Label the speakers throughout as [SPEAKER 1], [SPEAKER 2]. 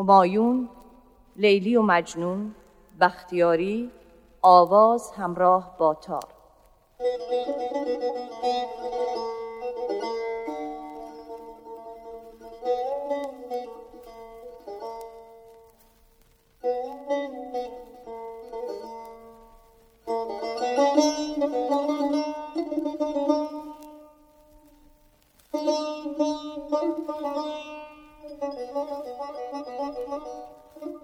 [SPEAKER 1] همایون لیلی و مجنون بختیاری آواز همراه با تار.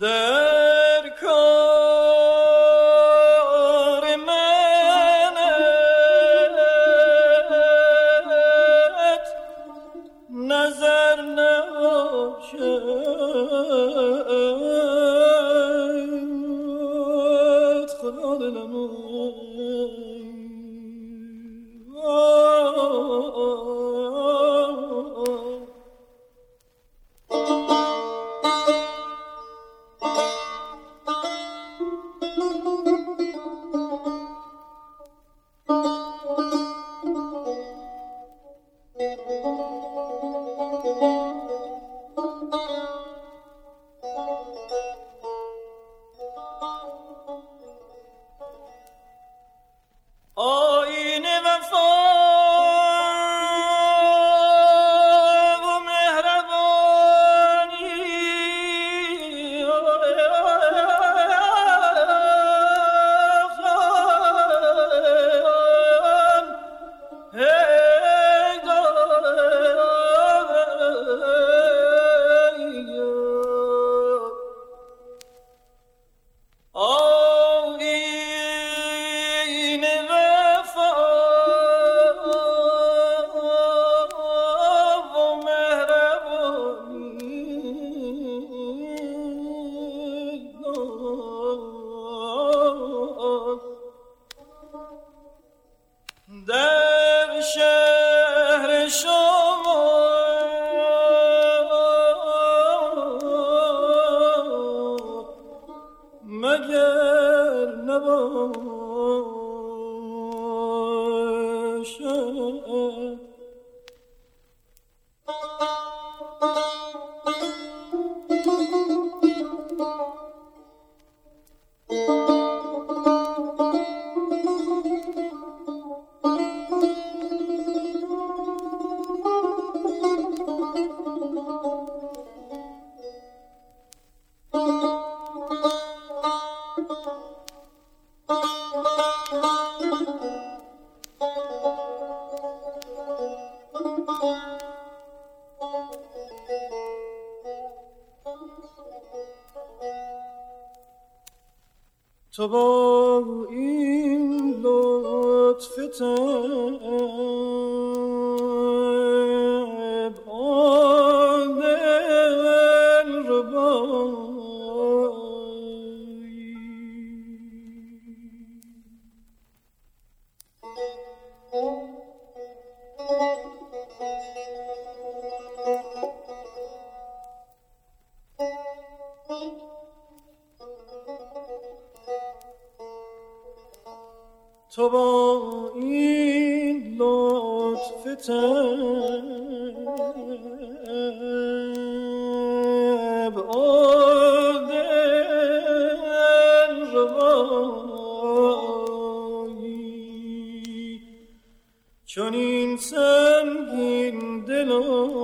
[SPEAKER 2] تو با تو با این لطف چون این سنگین دلو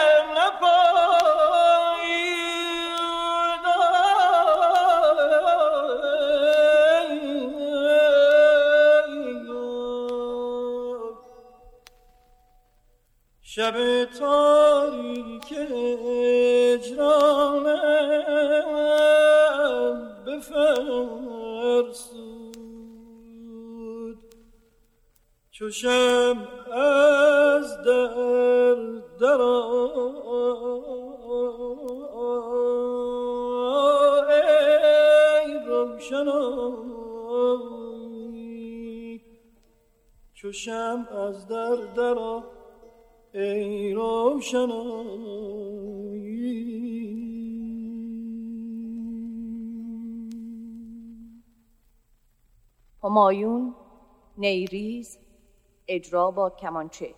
[SPEAKER 2] تاریک اجرانم بفرسود چوشم از در در ای روشنایی چوشم از در در ای
[SPEAKER 1] همایون نیریز اجرا با کمانچه.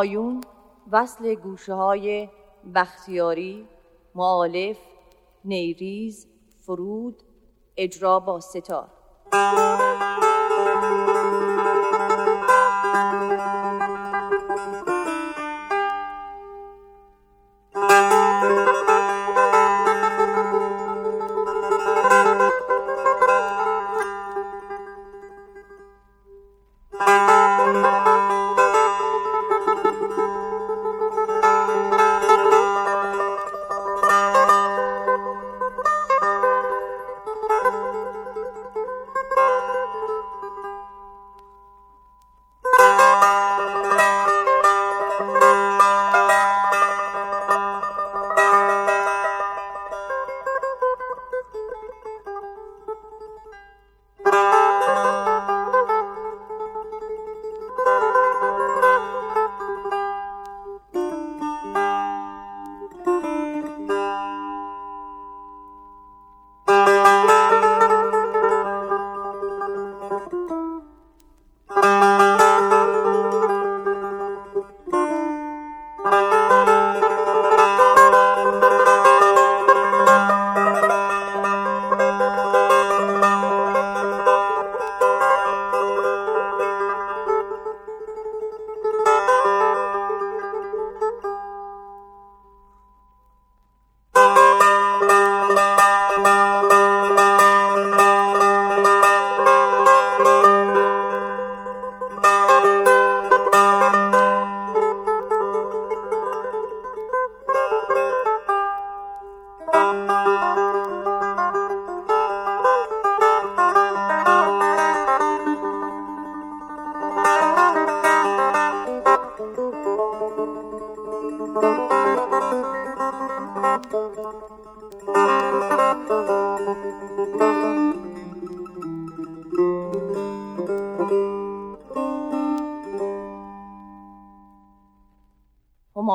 [SPEAKER 1] همایون وصل گوشه های بختیاری معالف نیریز فرود اجرا با ستار.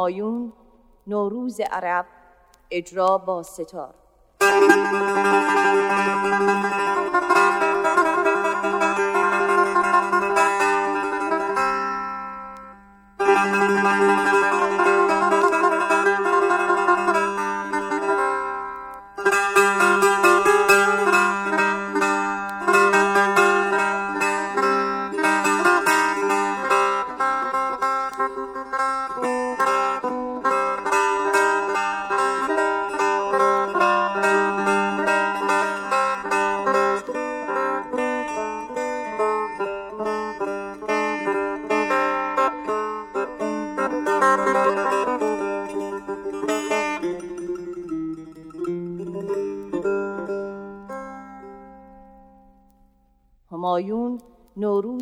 [SPEAKER 1] همایون نوروز عرب اجرا با ستار.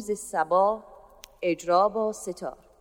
[SPEAKER 1] نوروز سبا اجرا با ستار.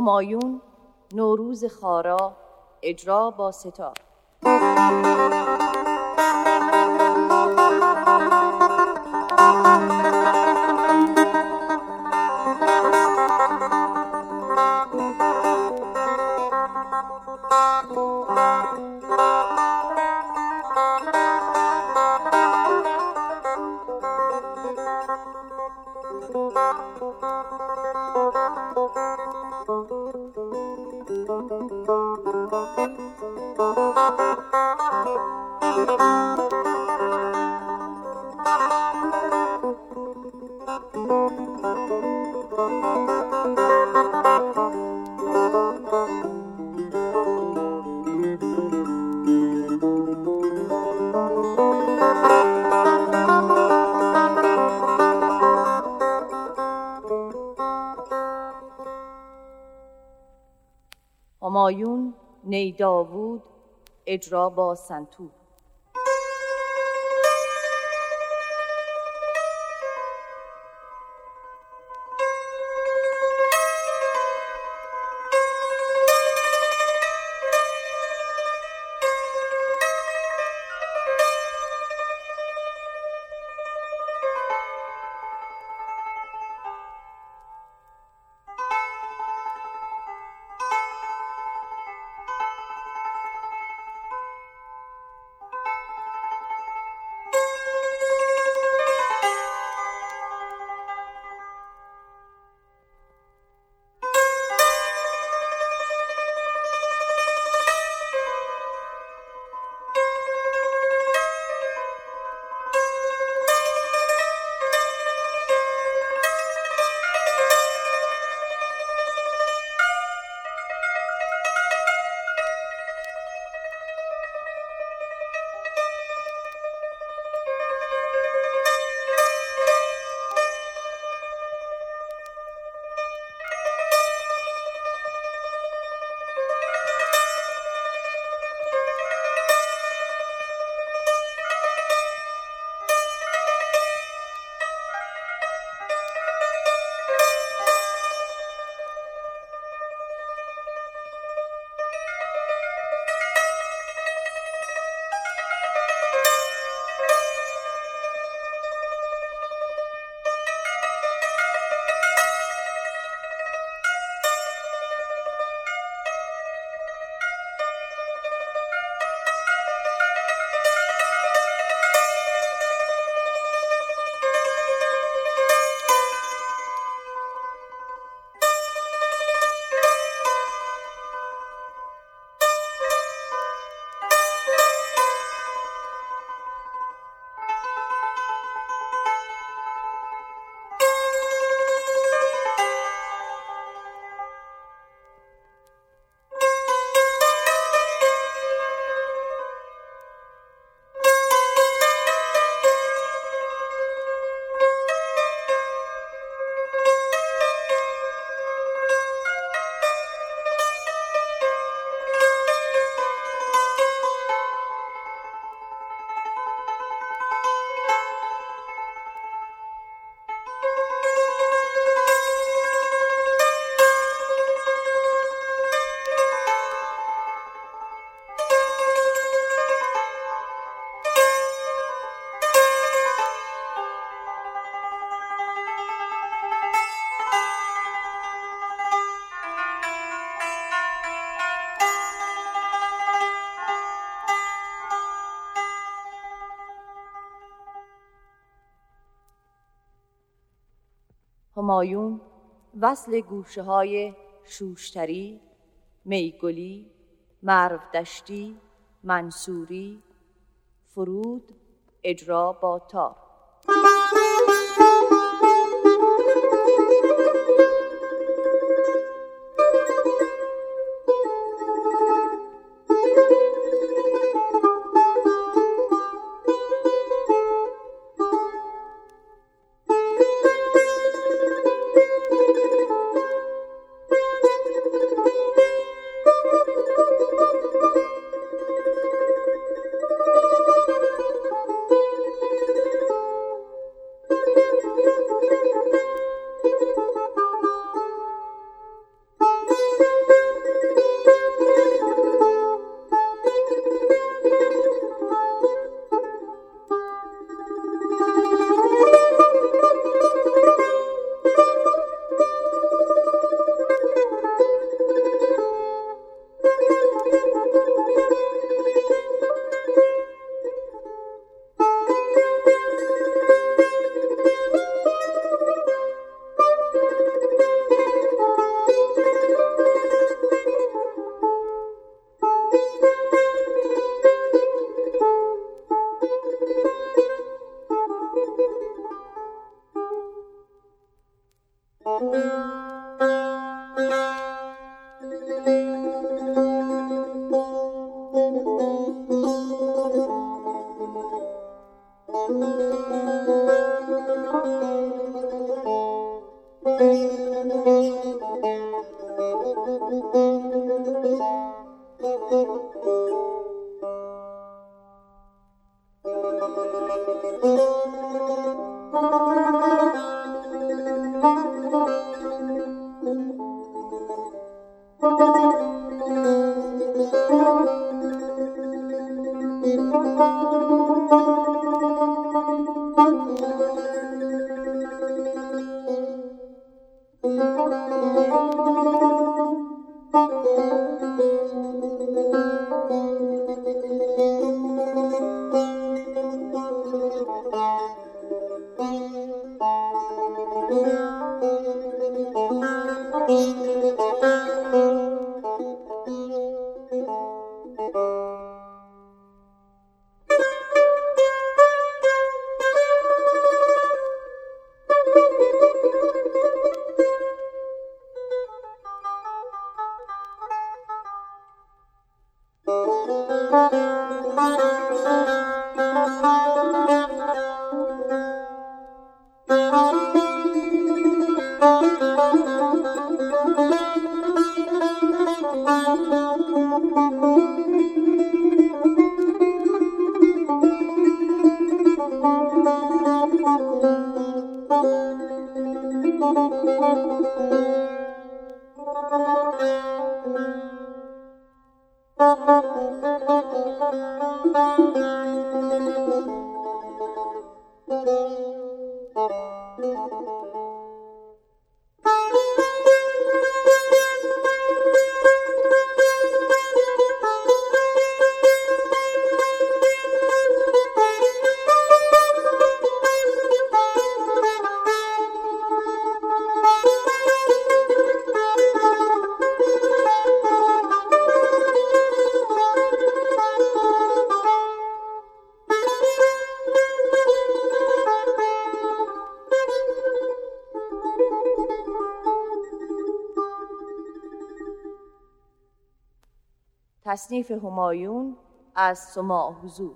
[SPEAKER 1] همایون نوروز خارا اجرا با ستار همایون نی داوود اجرا با سنتور. همایون وصل گوشه های شوشتری میگلی مرودشتی منصوری فرود اجرا با تار. Música تصنیف همایون از سماع حضور.